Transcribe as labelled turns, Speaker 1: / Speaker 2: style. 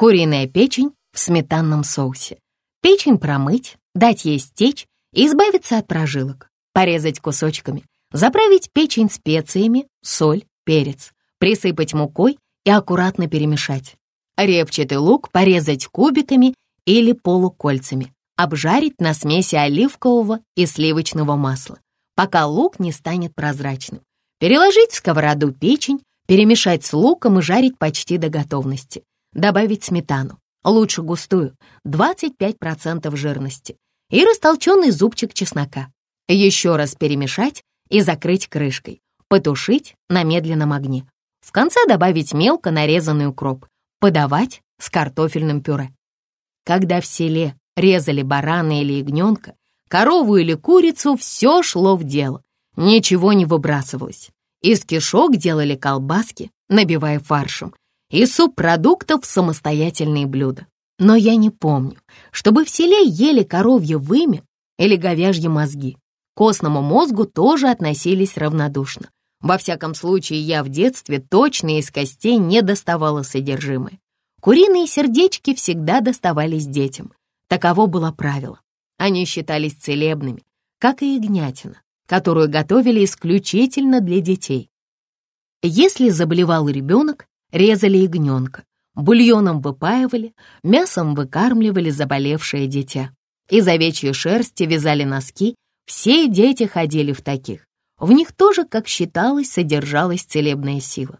Speaker 1: Куриная печень в сметанном соусе. Печень промыть, дать ей стечь и избавиться от прожилок. Порезать кусочками, заправить печень специями, соль, перец, присыпать мукой и аккуратно перемешать. Репчатый лук порезать кубиками или полукольцами, обжарить на смеси оливкового и сливочного масла, пока лук не станет прозрачным. Переложить в сковороду печень, перемешать с луком и жарить почти до готовности. Добавить сметану, лучше густую, 25% жирности, и растолченный зубчик чеснока. Еще раз перемешать и закрыть крышкой, потушить на медленном огне. В конце добавить мелко нарезанный укроп, подавать с картофельным пюре. Когда в селе резали барана или ягненка, корову или курицу, все шло в дело, ничего не выбрасывалось. Из кишок делали колбаски, набивая фаршем, и субпродуктов самостоятельные блюда. Но я не помню, чтобы в селе ели коровье вымя или говяжьи мозги. К костному мозгу тоже относились равнодушно. Во всяком случае, я в детстве точно из костей не доставала содержимое. Куриные сердечки всегда доставались детям. Таково было правило. Они считались целебными, как и ягнятина, которую готовили исключительно для детей. Если заболевал ребенок, резали ягненка, бульоном выпаивали, мясом выкармливали заболевшее дитя. Из овечьей шерсти вязали носки, все дети ходили в таких. В них тоже, как считалось, содержалась целебная сила.